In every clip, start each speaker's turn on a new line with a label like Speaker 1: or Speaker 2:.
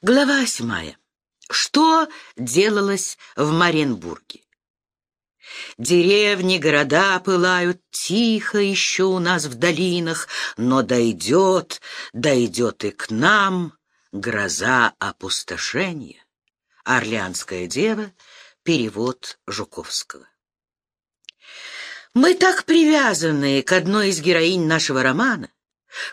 Speaker 1: Глава восьмая. Что делалось в Маренбурге? Деревни, города пылают тихо еще у нас в долинах, но дойдет, дойдет и к нам гроза опустошения. Орлеанская дева, перевод Жуковского. Мы так привязаны к одной из героинь нашего романа,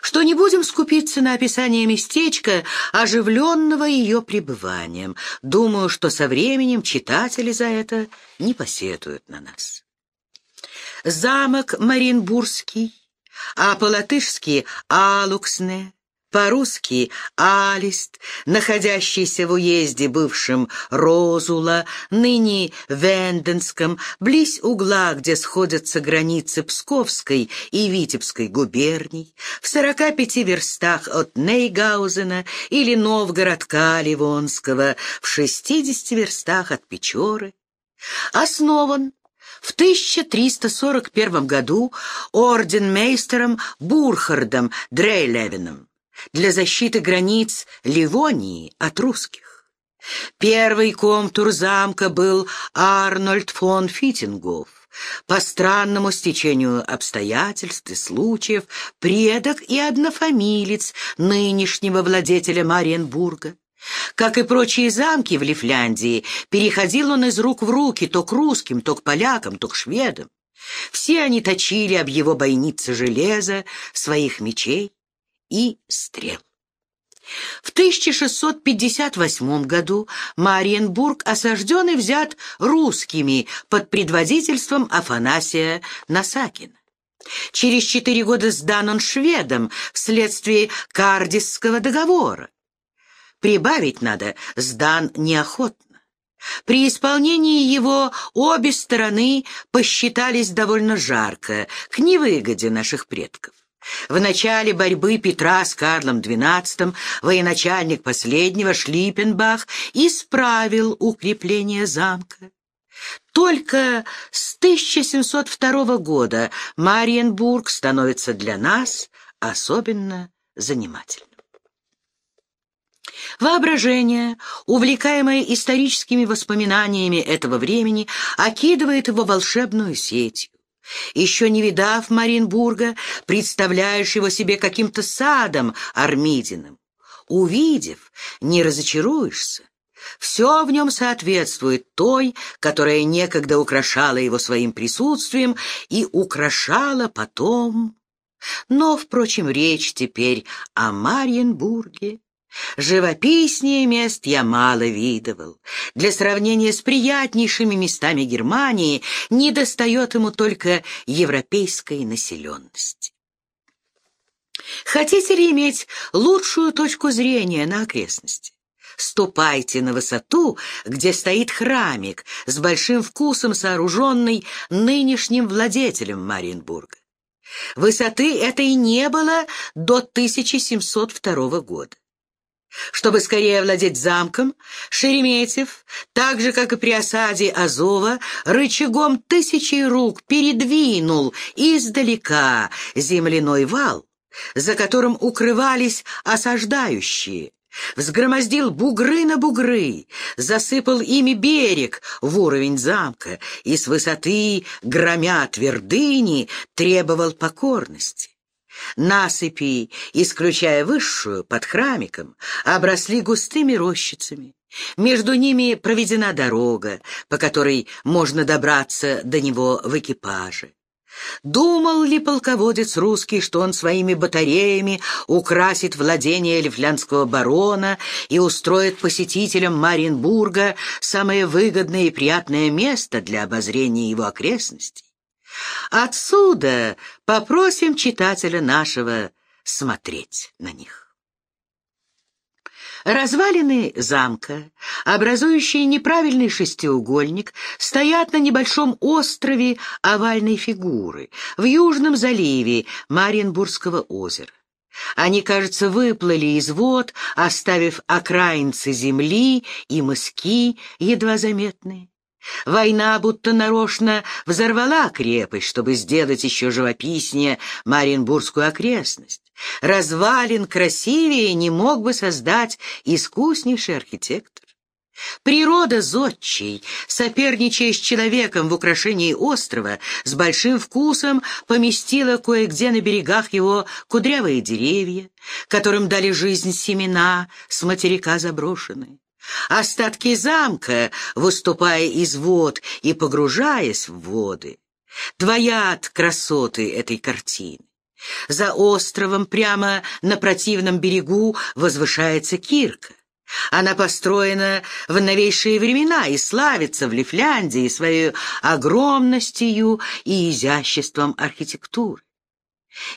Speaker 1: что не будем скупиться на описание местечка, оживленного ее пребыванием. Думаю, что со временем читатели за это не посетуют на нас. Замок Маринбургский, а по-латышски Алуксне, по-русски Алист, находящийся в уезде бывшем Розула, ныне Венденском, близ угла, где сходятся границы Псковской и Витебской губерний, в сорока пяти верстах от Нейгаузена или Новгородка Ливонского, в шестидесяти верстах от Печоры, основан в 1341 году орденмейстером Бурхардом Дрейлевином для защиты границ Ливонии от русских. Первый комтур замка был Арнольд фон Фитингов, по странному стечению обстоятельств и случаев предок и однофамилец нынешнего владетеля Мариенбурга. Как и прочие замки в Лифляндии, переходил он из рук в руки то к русским, то к полякам, то к шведам. Все они точили об его бойнице железа, своих мечей и стрел. В 1658 году Мариенбург осажден и взят русскими под предводительством Афанасия Насакина. Через четыре года сдан он шведам вследствие Кардисского договора. Прибавить надо, сдан неохотно. При исполнении его обе стороны посчитались довольно жарко, к невыгоде наших предков. В начале борьбы Петра с Карлом XII военачальник последнего Шлиппенбах исправил укрепление замка. Только с 1702 года Мариенбург становится для нас особенно занимательным. Воображение, увлекаемое историческими воспоминаниями этого времени, окидывает его волшебную сетью. Еще не видав Маринбурга, представляешь его себе каким-то садом армидиным. Увидев, не разочаруешься. Все в нем соответствует той, которая некогда украшала его своим присутствием и украшала потом. Но, впрочем, речь теперь о Марьенбурге. Живописнее мест я мало видывал. Для сравнения с приятнейшими местами Германии недостает ему только европейской населенности. Хотите ли иметь лучшую точку зрения на окрестности? Ступайте на высоту, где стоит храмик, с большим вкусом сооруженный нынешним владетелем Мариенбурга. Высоты этой не было до 1702 года. Чтобы скорее овладеть замком, Шереметьев, так же, как и при осаде Азова, рычагом тысячи рук передвинул издалека земляной вал, за которым укрывались осаждающие, взгромоздил бугры на бугры, засыпал ими берег в уровень замка и с высоты, громя твердыни, требовал покорности. Насыпи, исключая высшую, под храмиком, обросли густыми рощицами. Между ними проведена дорога, по которой можно добраться до него в экипаже. Думал ли полководец русский, что он своими батареями украсит владение лифлянского барона и устроит посетителям Маринбурга самое выгодное и приятное место для обозрения его окрестностей? Отсюда попросим читателя нашего смотреть на них. Развалины замка, образующие неправильный шестиугольник, стоят на небольшом острове овальной фигуры в южном заливе Мариенбургского озера. Они, кажется, выплыли из вод, оставив окраинцы земли и мыски едва заметные. Война будто нарочно взорвала крепость, чтобы сделать еще живописнее Мариенбургскую окрестность. Развалин красивее не мог бы создать искуснейший архитектор. Природа зодчий, соперничая с человеком в украшении острова, с большим вкусом поместила кое-где на берегах его кудрявые деревья, которым дали жизнь семена с материка заброшенные. Остатки замка, выступая из вод и погружаясь в воды, двоят красоты этой картины. За островом прямо на противном берегу возвышается кирка. Она построена в новейшие времена и славится в Лифляндии своей огромностью и изяществом архитектуры.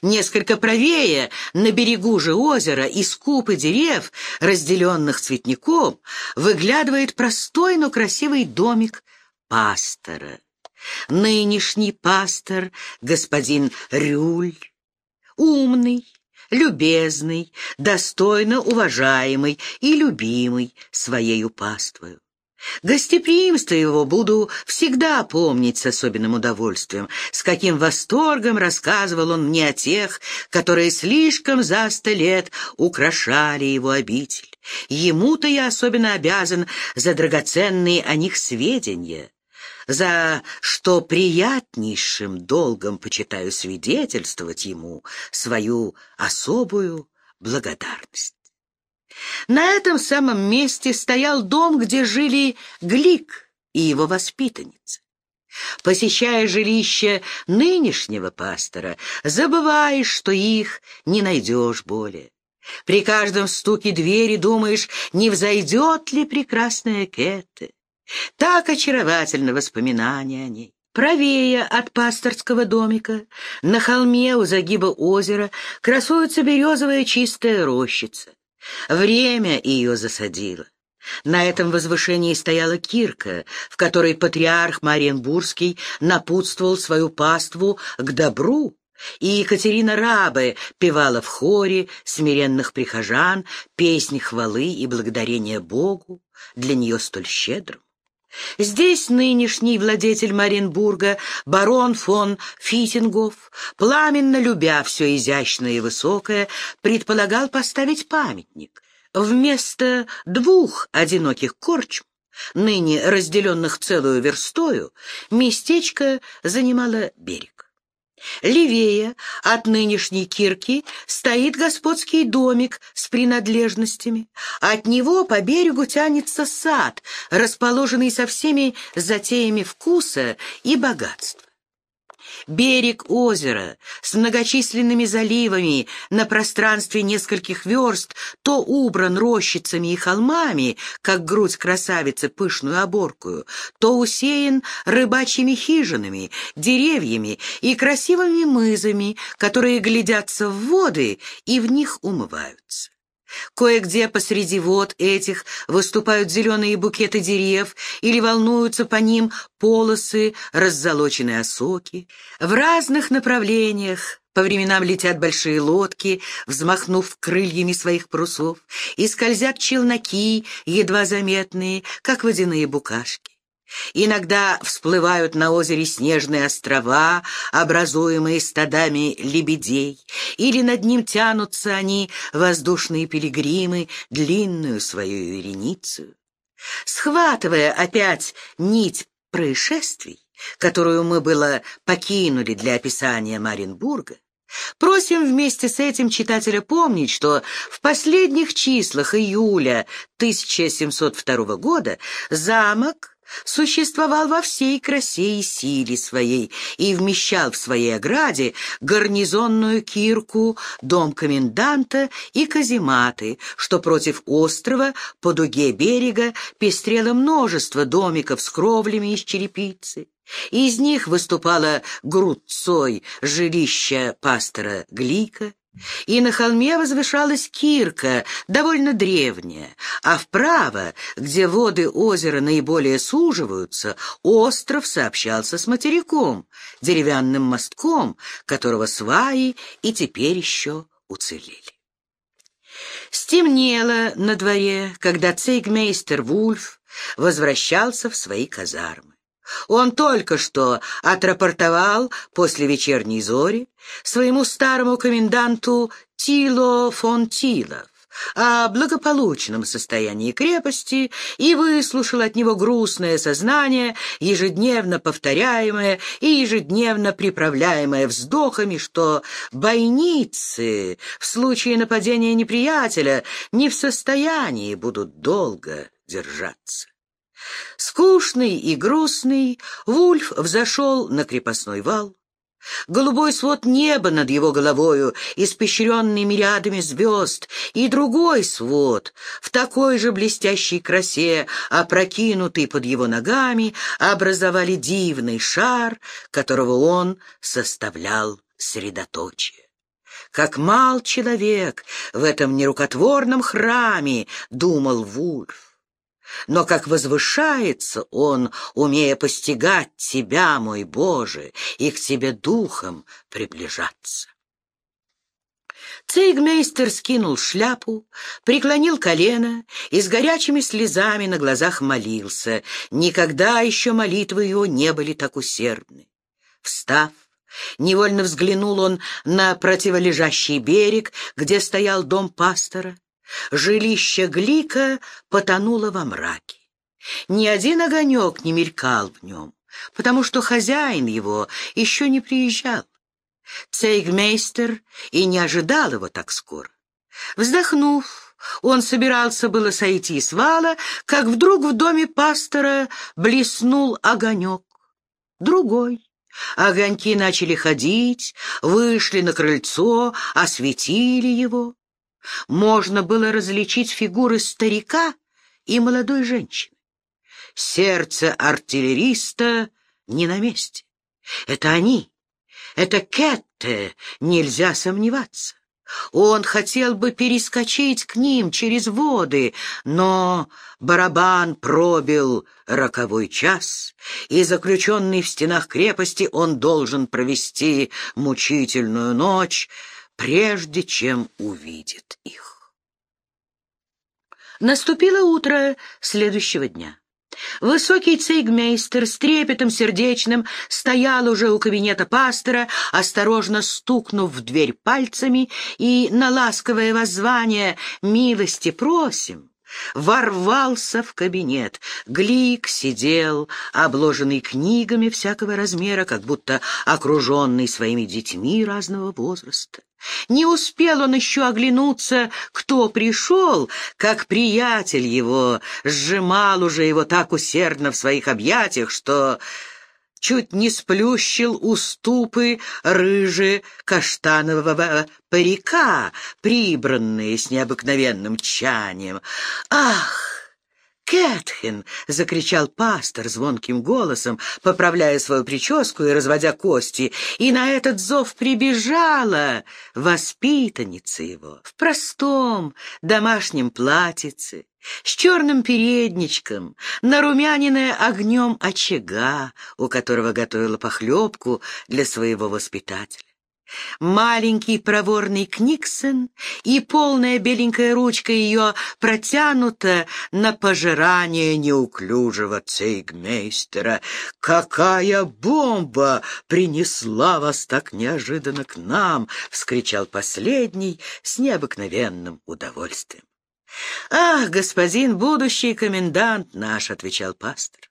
Speaker 1: Несколько правее, на берегу же озера, из купы дерев, разделенных цветником, выглядывает простой, но красивый домик пастора. Нынешний пастор, господин Рюль, умный, любезный, достойно уважаемый и любимый своею паствою. Гостеприимство его буду всегда помнить с особенным удовольствием, с каким восторгом рассказывал он мне о тех, которые слишком за сто лет украшали его обитель. Ему-то я особенно обязан за драгоценные о них сведения за что приятнейшим долгом почитаю свидетельствовать ему свою особую благодарность. На этом самом месте стоял дом, где жили Глик и его воспитанница. Посещая жилище нынешнего пастора, забываешь, что их не найдешь более. При каждом стуке двери думаешь, не взойдет ли прекрасная Кэте. Так очаровательно воспоминания о ней. Правее от пасторского домика, на холме у загиба озера, красуется березовая чистая рощица. Время ее засадило. На этом возвышении стояла кирка, в которой патриарх Мариенбургский напутствовал свою паству к добру, и Екатерина Рабы певала в хоре смиренных прихожан песни хвалы и благодарения Богу, для нее столь щедрым. Здесь нынешний владетель Маринбурга, барон фон Фитингов, пламенно любя все изящное и высокое, предполагал поставить памятник. Вместо двух одиноких корчм, ныне разделенных целую верстою, местечко занимало берег. Левее от нынешней кирки стоит господский домик с принадлежностями. От него по берегу тянется сад, расположенный со всеми затеями вкуса и богатства. Берег озера с многочисленными заливами на пространстве нескольких верст то убран рощицами и холмами, как грудь красавицы пышную оборкую, то усеян рыбачьими хижинами, деревьями и красивыми мызами, которые глядятся в воды и в них умываются. Кое-где посреди вод этих выступают зеленые букеты дерев или волнуются по ним полосы раззолоченной осоки. В разных направлениях по временам летят большие лодки, взмахнув крыльями своих парусов, и скользят челноки, едва заметные, как водяные букашки. Иногда всплывают на озере снежные острова, образуемые стадами лебедей, или над ним тянутся они, воздушные пилигримы, длинную свою вереницу. Схватывая опять нить происшествий, которую мы было покинули для описания Маринбурга, Просим вместе с этим читателя помнить, что в последних числах июля 1702 года замок существовал во всей красе и силе своей и вмещал в своей ограде гарнизонную кирку, дом коменданта и казематы, что против острова по дуге берега пестрело множество домиков с кровлями из черепицы. Из них выступало грудцой жилище пастора Глика, и на холме возвышалась кирка, довольно древняя, а вправо, где воды озера наиболее суживаются, остров сообщался с материком, деревянным мостком, которого сваи и теперь еще уцелели. Стемнело на дворе, когда цейгмейстер Вульф возвращался в свои казармы. Он только что отрапортовал после вечерней зори своему старому коменданту Тило фон Тилов о благополучном состоянии крепости и выслушал от него грустное сознание, ежедневно повторяемое и ежедневно приправляемое вздохами, что бойницы в случае нападения неприятеля не в состоянии будут долго держаться. Скучный и грустный, Вульф взошел на крепостной вал, Голубой свод неба над его головою, испещренный мириадами звезд, и другой свод, в такой же блестящей красе, опрокинутый под его ногами, образовали дивный шар, которого он составлял средоточие. Как мал человек в этом нерукотворном храме, думал Вульф. Но как возвышается он, умея постигать Тебя, мой Боже, и к Тебе духом приближаться. Цейгмейстер скинул шляпу, преклонил колено и с горячими слезами на глазах молился. Никогда еще молитвы его не были так усердны. Встав, невольно взглянул он на противолежащий берег, где стоял дом пастора, Жилище Глика потонуло во мраке. Ни один огонек не мелькал в нем, потому что хозяин его еще не приезжал. Цейгмейстер и не ожидал его так скоро. Вздохнув, он собирался было сойти с вала, как вдруг в доме пастора блеснул огонек. Другой. Огоньки начали ходить, вышли на крыльцо, осветили его можно было различить фигуры старика и молодой женщины. Сердце артиллериста не на месте. Это они, это Кетте, нельзя сомневаться. Он хотел бы перескочить к ним через воды, но барабан пробил роковой час, и, заключенный в стенах крепости, он должен провести мучительную ночь, прежде чем увидит их. Наступило утро следующего дня. Высокий цейгмейстер с трепетом сердечным стоял уже у кабинета пастора, осторожно стукнув в дверь пальцами и на ласковое воззвание «Милости просим!» ворвался в кабинет. Глик сидел, обложенный книгами всякого размера, как будто окруженный своими детьми разного возраста. Не успел он еще оглянуться, кто пришел, как приятель его сжимал уже его так усердно в своих объятиях, что чуть не сплющил уступы рыжие каштанового парика, прибранные с необыкновенным тчанием. «Ах!» «Кэтхен!» — закричал пастор звонким голосом, поправляя свою прическу и разводя кости, и на этот зов прибежала воспитанница его в простом домашнем платьице, с черным передничком, нарумяненная огнем очага, у которого готовила похлебку для своего воспитателя. Маленький проворный Книксон и полная беленькая ручка ее протянута на пожирание неуклюжего цейгмейстера. «Какая бомба принесла вас так неожиданно к нам!» — вскричал последний с необыкновенным удовольствием. «Ах, господин будущий комендант наш!» — отвечал пастор.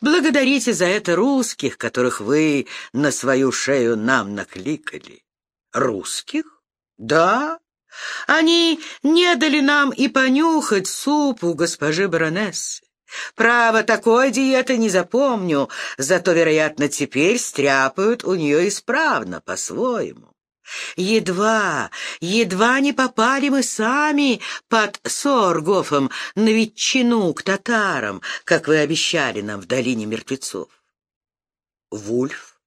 Speaker 1: «Благодарите за это русских, которых вы на свою шею нам накликали». «Русских? Да. Они не дали нам и понюхать супу госпожи баронессы. Право, такой диеты не запомню, зато, вероятно, теперь стряпают у нее исправно, по-своему. Едва, едва не попали мы сами под Соргофом на ветчину к татарам, как вы обещали нам в долине мертвецов. Вульф,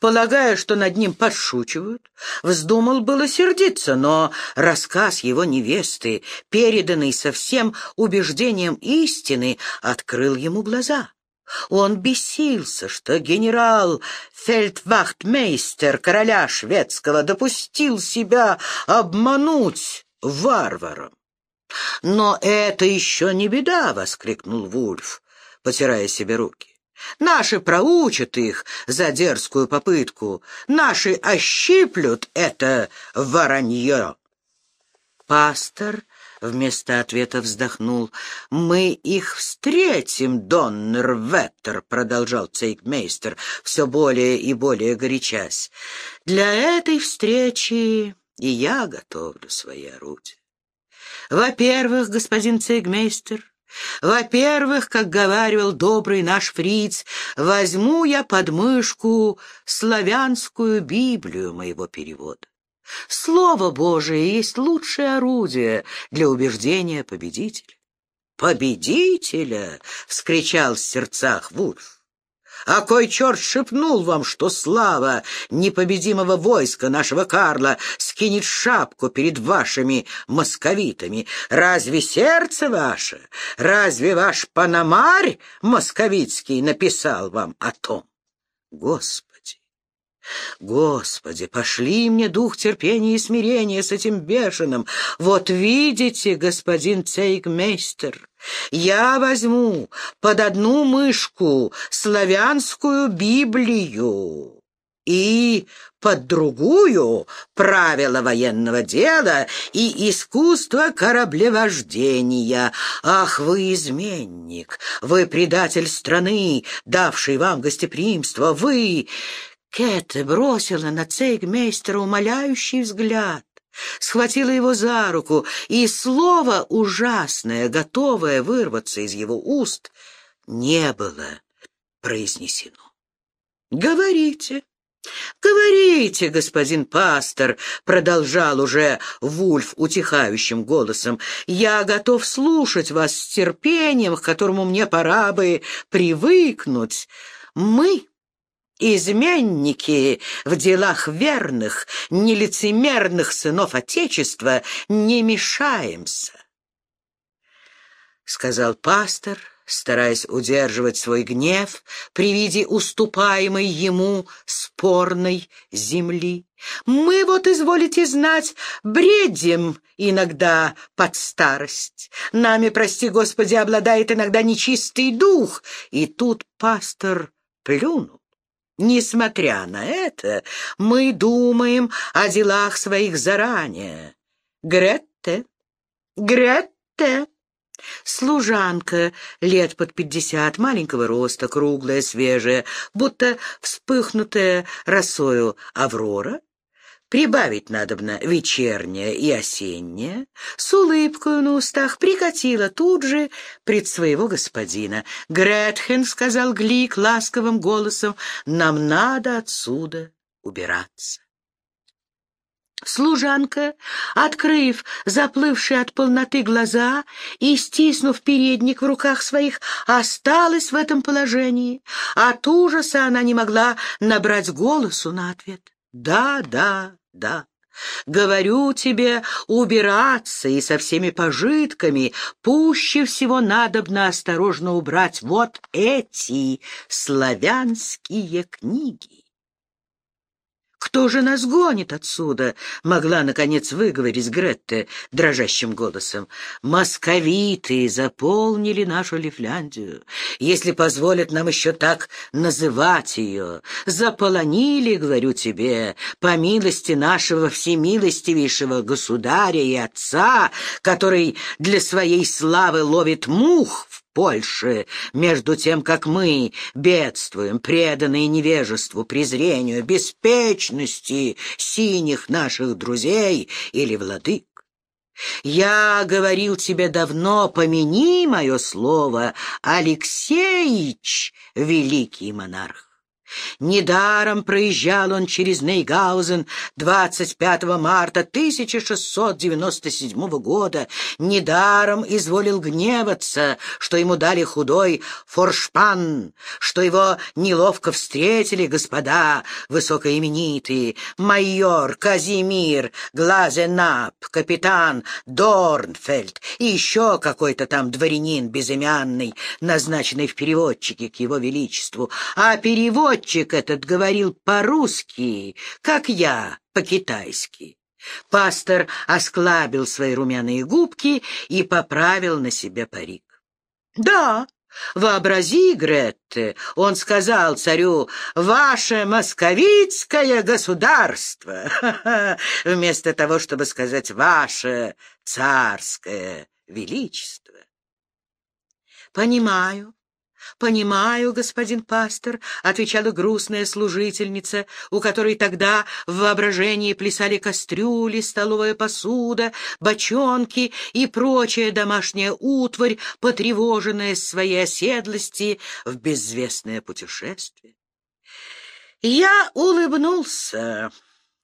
Speaker 1: полагая, что над ним подшучивают, вздумал было сердиться, но рассказ его невесты, переданный со всем убеждением истины, открыл ему глаза. Он бесился, что генерал фельдвахтмейстер короля шведского допустил себя обмануть варваром. «Но это еще не беда!» — воскликнул Вульф, потирая себе руки. «Наши проучат их за дерзкую попытку, наши ощиплют это воронье!» Пастор вместо ответа вздохнул. «Мы их встретим, Доннер Веттер», — продолжал цейкмейстер, все более и более горячась. «Для этой встречи и я готовлю свои орудия. Во-первых, господин цейгмейстер, во-первых, как говаривал добрый наш фриц, возьму я под мышку славянскую Библию моего перевода. Слово Божие есть лучшее орудие для убеждения победителя. «Победителя!» — вскричал в сердцах Вульф. «А кой черт шепнул вам, что слава непобедимого войска нашего Карла скинет шапку перед вашими московитами? Разве сердце ваше, разве ваш панамарь московицкий написал вам о том? Господи! Господи, пошли мне дух терпения и смирения с этим бешеным. Вот видите, господин цейгмейстер, я возьму под одну мышку славянскую Библию и под другую правила военного дела и искусство кораблевождения. Ах, вы изменник, вы предатель страны, давший вам гостеприимство, вы... Кэт бросила на цейгмейстера умоляющий взгляд, схватила его за руку, и слово ужасное, готовое вырваться из его уст, не было произнесено. «Говорите, говорите, господин пастор», — продолжал уже Вульф утихающим голосом, «я готов слушать вас с терпением, к которому мне пора бы привыкнуть. Мы...» изменники в делах верных, нелицемерных сынов Отечества, не мешаемся, — сказал пастор, стараясь удерживать свой гнев при виде уступаемой ему спорной земли. Мы, вот, изволите знать, бредим иногда под старость. Нами, прости Господи, обладает иногда нечистый дух. И тут пастор плюнул. Несмотря на это, мы думаем о делах своих заранее. Гретте, Гретте, служанка, лет под пятьдесят, маленького роста, круглая, свежая, будто вспыхнутая росою Аврора, прибавить надобно вечернее и осеннее, с улыбкой на устах прикатила тут же пред своего господина. «Гретхен», — сказал Глик ласковым голосом, — «нам надо отсюда убираться». Служанка, открыв заплывшие от полноты глаза и стиснув передник в руках своих, осталась в этом положении. От ужаса она не могла набрать голосу на ответ. «Да, да, да, говорю тебе, убираться и со всеми пожитками пуще всего надобно осторожно убрать вот эти славянские книги. «Кто же нас гонит отсюда?» — могла, наконец, выговорить Гретте дрожащим голосом. «Московиты заполнили нашу Лифляндию, если позволят нам еще так называть ее. Заполонили, говорю тебе, по милости нашего всемилостивейшего государя и отца, который для своей славы ловит мух в Польши, между тем, как мы бедствуем, преданные невежеству, презрению, беспечности синих наших друзей или владык. Я говорил тебе давно, помяни мое слово, Алексеич, великий монарх. Недаром проезжал он через Нейгаузен 25 марта 1697 года. Недаром изволил гневаться, что ему дали худой форшпан, что его неловко встретили господа высокоименитые, майор Казимир Глазенап, капитан Дорнфельд и еще какой-то там дворянин безымянный, назначенный в переводчике к его величеству. А перевод Переводчик этот говорил по-русски, как я, по-китайски. Пастор осклабил свои румяные губки и поправил на себе парик. «Да, Вообрази, Гретте, он сказал царю, «Ваше московицкое государство!» вместо того, чтобы сказать «Ваше царское величество».
Speaker 2: «Понимаю, «Понимаю, господин пастор», — отвечала грустная служительница, у которой тогда в воображении плясали кастрюли, столовая посуда, бочонки и прочая домашняя утварь, потревоженная своей оседлости в безвестное путешествие. Я улыбнулся.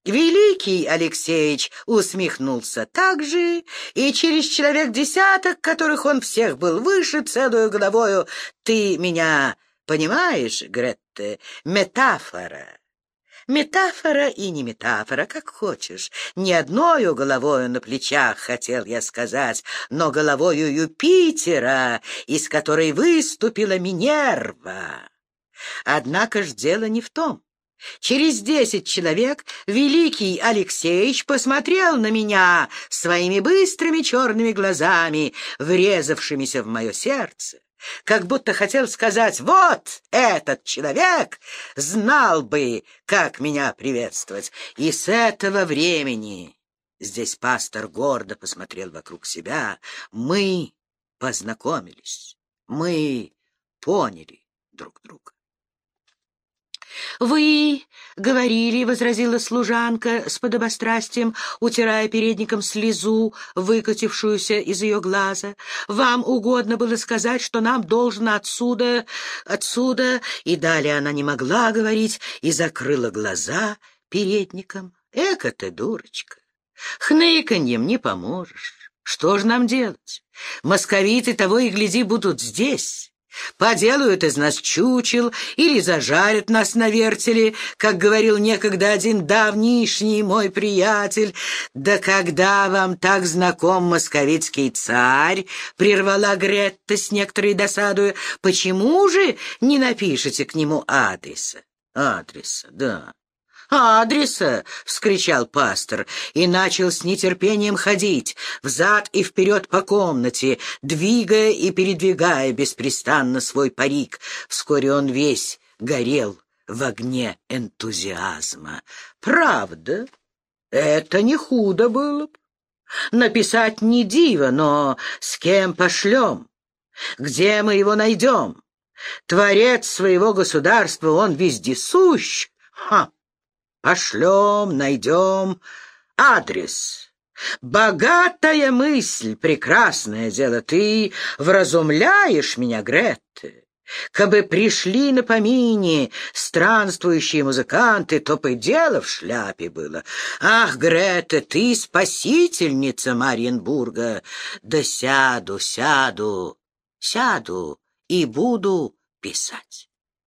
Speaker 2: Великий Алексеевич усмехнулся так же, и через человек десяток, которых он всех был выше целую головою, «Ты меня понимаешь, Гретте? Метафора». Метафора и не метафора, как хочешь. Не одною головою на плечах, хотел я сказать, но головою Юпитера, из которой выступила Минерва. Однако ж дело не в том. Через десять человек великий Алексеевич посмотрел на меня своими быстрыми черными глазами, врезавшимися в мое сердце, как будто хотел сказать, вот этот человек знал бы, как меня приветствовать. И с этого времени, здесь пастор гордо посмотрел вокруг себя, мы познакомились, мы поняли друг друга. «Вы говорили, — возразила служанка с подобострастием, утирая передником слезу, выкатившуюся из ее глаза, — вам угодно было сказать, что нам должно отсюда, отсюда...» И далее она не могла говорить и закрыла глаза передником. «Эка ты, дурочка! Хныканьем не поможешь. Что ж нам делать? Московиты того и гляди будут здесь». Поделают из нас чучел или зажарят нас на вертеле, как говорил некогда один давнишний мой приятель. Да когда вам так знаком московицкий царь, прервала Гретта с некоторой досадою, почему же не напишете к нему адреса? Адреса, да. «Адреса!» — вскричал пастор и начал с нетерпением ходить взад и вперед по комнате, двигая и передвигая беспрестанно свой парик. Вскоре он весь горел в огне энтузиазма. «Правда, это не худо было б. Написать не диво, но с кем пошлем? Где мы его найдем? Творец своего государства, он вездесущ. Ха!» Пошлем, найдем адрес. Богатая мысль, прекрасное дело, ты вразумляешь меня, Гретте. Кабы пришли на помине странствующие музыканты, то бы дело в шляпе было. Ах, Грета, ты спасительница Мариенбурга. Да сяду, сяду, сяду и буду писать.